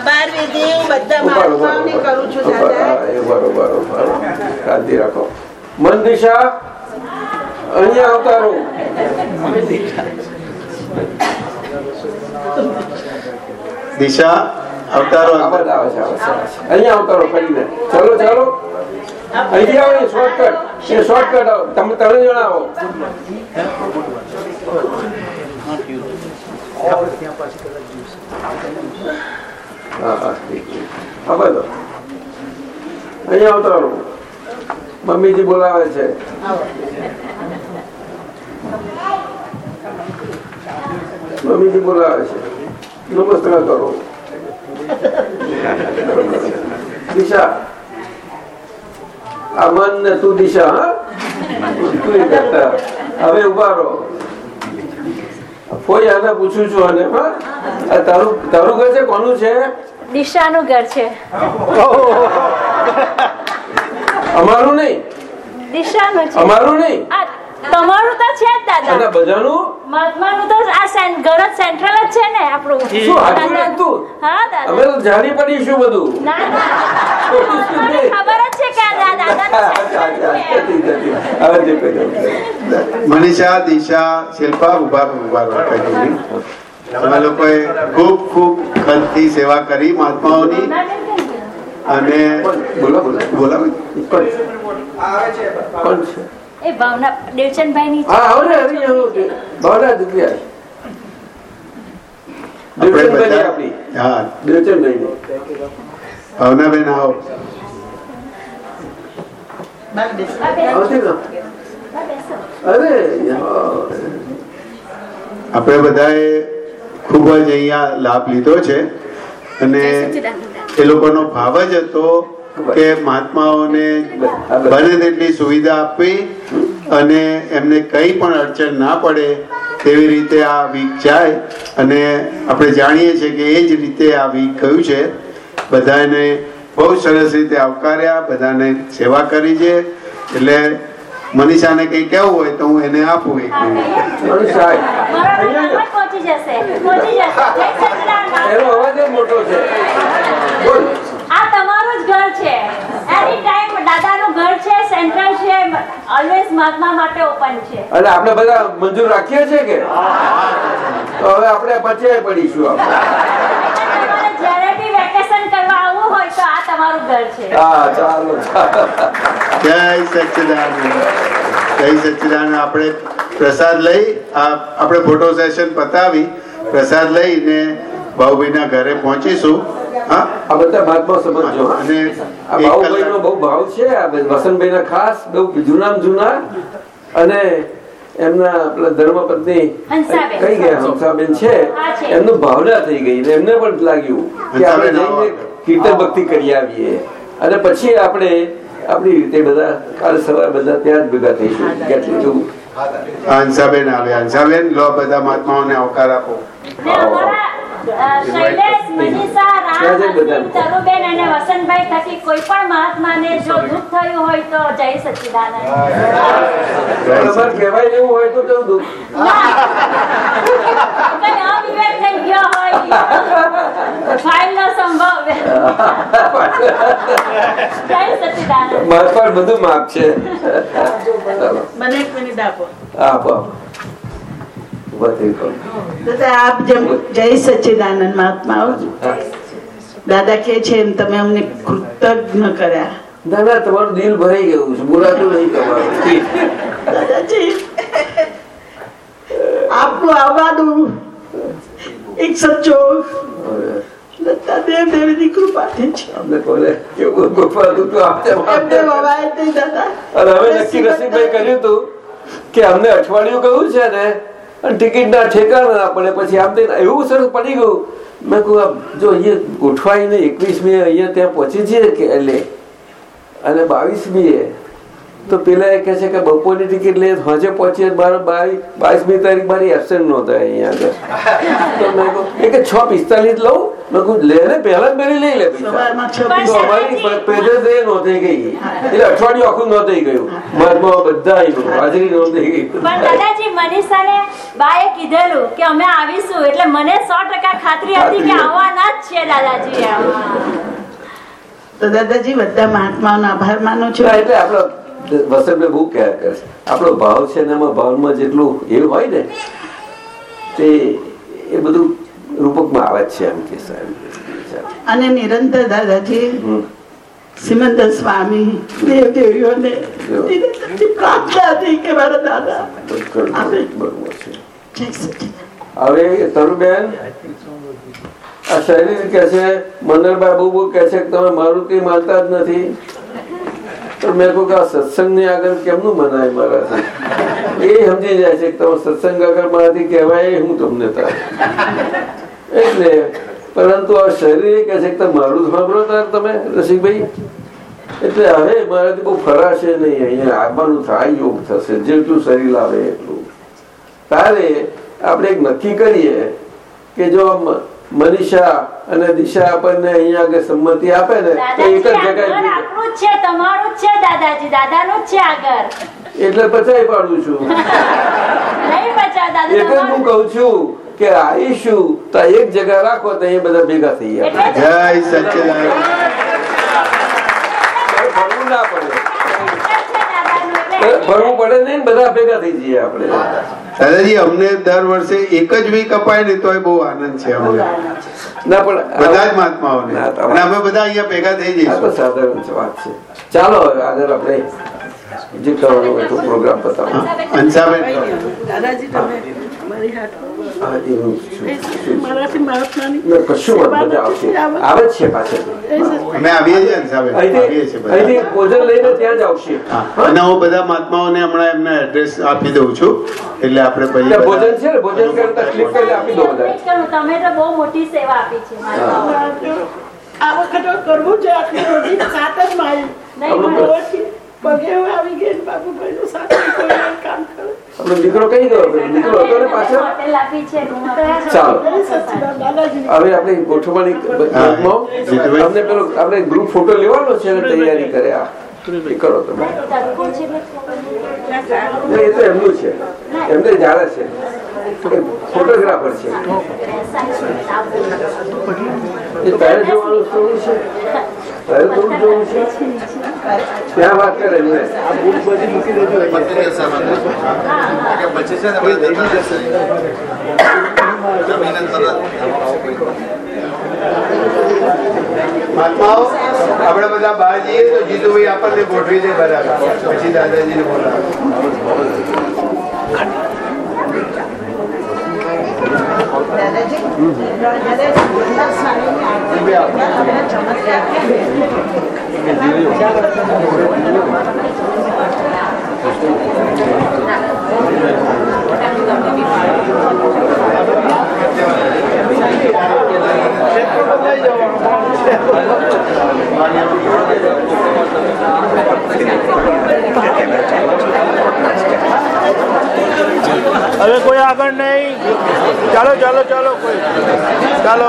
આભાર વિધિ હું બધા મહાત્માઓની કરું છું દાદા. શાંતિ રાખો. મન દિશા અહીંયા અવતારો દિશા અવતારો આવે આવે આવે. અહીંયા અવતારો ફરીને. ચાલો ચાલો. અહીંથી આવો શોર્ટકટ એ શોર્ટકટ તમે તમે હા ઠીક છે. અહીંયા અવતારો મમ્મીજી બોલાવે છે. મમ્મીજી બોલાવે છે. નમસ્કાર કરો. દિશા. આ મન ને તું દિશા, હા? તું હવે ઊભા રહો. કોઈ આને પૂછું છું અને તારું તારું ઘર છે? કોનું છે? દિશાનું ઘર છે. અમારું નહીં. દિશાનું છે. અમારું નહીં. તમારું તો છે જ દાદા. બધાનું? મહાત્માનું તો આ સેન- ઘર જ સેન્ટ્રલ જ છે ને આપણું. શું હાચું દાદા-? હા અમે દાદા તો જાણી પડીશું બધું. ના ના. ખબર જ છે કે આ દાદા દઉં. મનીષા દિશા શિલ્પા ઊભા ઊભા. તમે લોકોએ ખૂબ ખૂબ ખંતથી સેવા કરી મહાત્માઓની. અને બોલો બોલો. બોલાવો કોણ છે? એ ભાવના દેવચંદભાઈ ની હા હવે હવે હવે ભાવના જગ્યા દેવચંદભાઈ હા. દેવચંદભાઈ ભાવનાબેન આવો. અરે આપણે બધાએ ખૂબ જ અહીંયા લાભ લીધો છે. અને એ લોકોનો ભાવ જ હતો કે મહાત્માઓને બને તેટલી સુવિધા આપવી અને એમને કંઈ પણ અડચણ ના પડે તેવી રીતે આ વીક જાય. અને આપણે જાણીએ છીએ કે એ જ રીતે આ વીક ગયું છે. બધાને બહુ સરસ રીતે આવકાર્યા બધાને સેવા કરી છે. એટલે મનીષાને કંઈ કહેવું હોય તો હું એને આપું એક મિનિટ. પહોંચી જશે પહોંચી જશે. જય સચિદાનંદ. એનો અવાજ જ મોટો છે. બોલ. આ તમારું જ ઘર છે. એની ટાઈમ દાદાનું ઘર છે સેન્ટ્રલ છે ઓલવેઝ મહાત્મા માટે ઓપન છે. અને આપણે બધા મંજૂર રાખીએ છીએ કે? તો હવે આપણે પચે પડીશું આપણે. જ્યારે બી વેકેશન કરવા આવવું હોય તો આ તમારું ઘર છે. હા ચાલો. જય સચ્ચિદાનંદ જય સચ્ચિદાનંદ આપણે પ્રસાદ લઈ આપણે ફોટો સેશન પતાવી પ્રસાદ લઈને બાઉભાઈના ઘરે પહોંચીશું. હા? આ બધા ભાગમાં સમજો અને બહુ ભાવ છે આ ખાસ બહુ જૂનામાં જૂના. અને એમના આપણા ધર્મપત્ની હંસાબેન. કઈ ગયા? હંસાબેન છે. એમનું ભાવના થઈ ગઈ ને એમને પણ લાગ્યું કે આપણે જઈને કીર્તન ભક્તિ કરી આવીએ. અને પછી આપણે આપણી રીતે બધા કાલ સવારે બધા ત્યાં જ ભેગા થઈશું. કેટલું હંસાબેન આવે હંસાબેન લો બધા મહાત્માઓને આવકાર આપો શૈલેષ મનીષા રામ તરુબેન અને વસંતભાઈ થકી કોઈ પણ મહાત્માને જો દુઃખ થયું હોય તો જય સચ્ચિદાનંદ કહેવાય જેવું હોય તો કહું દઉં કઈ થઈ ગયો હોય ફાઇલ નો સંભવ જય સચ્ચિદાનંદ મારા પણ બધું માપ છે. મને એક મિનિટ આપો. દાદા જેમ જય સચિદાનંદ મહાત્મા. દાદા કે છે એમ તમે અમને કૃતજ્ઞ કર્યા. ના તમારું દિલ ભરાઈ ગયું છે. બોલાતું નહીં તમારું. દાદાજી આપનું આવવાનું એક સચ્ચો લતા દેવીની તો કે અમને અઠવાડિયું કહ્યું છે ને અને ટિકિટ પડે પછી આમ એવું સરસ પડી ગયું મેં કહું જો અહીંયા ગોઠવાઈને એકવીસમી અહીંયા ત્યાં પહોંચી જઈએ કે એટલે? અને બાવીસમીએ તો પેલા એ કહે છે કે બપોરની ટિકિટ લઈએ સાંજે પહોંચીએ બાવીસ બાવીસમી તારીખ મારી એબસેન્ટ નહોતા અહીંયા આગળ. તો મેં કહું એ કે છ પિસ્તાલીસ લઉં? મેં કહું લે ને પહેલા જ મેરી લઈ લે તો અમારી પેજે એ નોંધાઈ ગઈ. એટલે અઠવાડિયું આખું નોંધાઈ ગયું. મહાત્મા બધા આવ્યું હાજરી નોંધાઈ ગઈ. પણ દાદાજી મનીષાને બાએ કીધેલું કે અમે આવીશું. એટલે મને સો ટકા ખાતરી હતી કે આવવાના જ છે દાદાજી. તો દાદાજી બધા મહાત્માઓનો આભાર માનું છું. એટલે આપણો વસંતભાઈ બહુ કહેવા કરે છે. આપણો ભાવ છે ને એમાં ભાવમાં જેટલું એ હોય ને તે એ બધું રૂપકમાં આવે છે એમ કે સાહેબ. અને નિરંતર દાદાજી સિમંદર સ્વામી દેવ દેવીઓને પ્રાર્થના હતી કે મારા દાદા બરોબર છે. જય સચિદાનંદ. હવે તરુબેન? આ શરીર કે છે મનરભાઈ બહુ બહુ કે છે કે તમે મારુતિ માનતા જ નથી. મેં કહું આ સત્સંગની આગળ કેમનું મનાય મારાથી એ સમજી જાય છે કે સત્સંગ આગળ મારાથી કહેવાય હું તમને એટલે પરંતુ આ શરીર કહે છે કે મારું સાંભળો તાર તમે રસિકભાઈ એટલે હવે મારાથી બહુ ફરાશે નહીં અહીંયા આવવાનું થાય યોગ થશે જેટલું શરીર આવે એટલું તારે આપણે એક નક્કી કરીએ કે જો મનીષા અને દિશા આપણને અહીંયા આગળ સંમતિ આપે ને તો એક જ જગ્યાએ આપણું જ છે તમારું છે દાદાજી. દાદાનું છે આ એટલે પચાવી પાડું છું. નહીં બચાવ એટલે હું કઉ છું કે આવીશું તો એક જગ્યા રાખો તો એ બધા ભેગા થઈ જાય જય સચિદાન ના પડે. ફરવું પડે નહીં ને બધા ભેગા થઈ જઈએ આપણે. દાદાજી અમને દર વર્ષે એક જ વીક અપાય ને તોય બહુ આનંદ છે અમને. ના પણ બધા જ મહાત્માઓને. અને અમે બધા અહીંયા ભેગા થઈ જઈશું. સાધારણ વાત છે. ચાલો હવે આગળ આપણે જે કરવાનું હતું પ્રોગ્રામ બતાવો અંશાબેન. દાદાજી તમે મારી હાથ હા, એવું શું- મારાથી મહાત્માની કશું વાંધો નહીં, આવશે આવે જ છે પાછળ અમે આવીએ છીએ અંશાબેન આવીએ છીએ અહીંથી બધા અહીંથી ભોજન લઈને ત્યાં જ આવશે અને હું બધા મહાત્માઓને હમણાં એમના એડ્રેસ આપી દઉં છું એટલે આપણે પછી ભોજન છે ને ભોજન કરતા ક્લિક આપી દો બધા તમે તો બહુ મોટી સેવા આપી છે આ વખતે કરવું છે આટલી સાત જ. પગે આવી ગઈ ને કામ કરે આપણો દીકરો કહી દો દીકરો હતો ને પાછળ. ચાલો. હવે આપણે જીતુભાઈ. અમને પેલો આપણે ગ્રુપ ફોટો લેવાનો છે અને તૈયારી કરે આ. કરો તમે. એ તો એમનું છે. એમને જાણે છે. ફોટોગ્રાફર છે. એ તારે જોવાનું થોડું છે? તારે થોડું જોવું છે? ત્યાં વાત કરે એમને? મહાત્માઓ આપણે બધા બહાર જઈએ તો જીતુભાઈ આપણને ગોઠવી દે બરાબર. પછી દાદાજીને બોલાવે. હવે કોઈ આગળ નહીં. ચાલો ચાલો ચાલો કોઈ. ચાલો.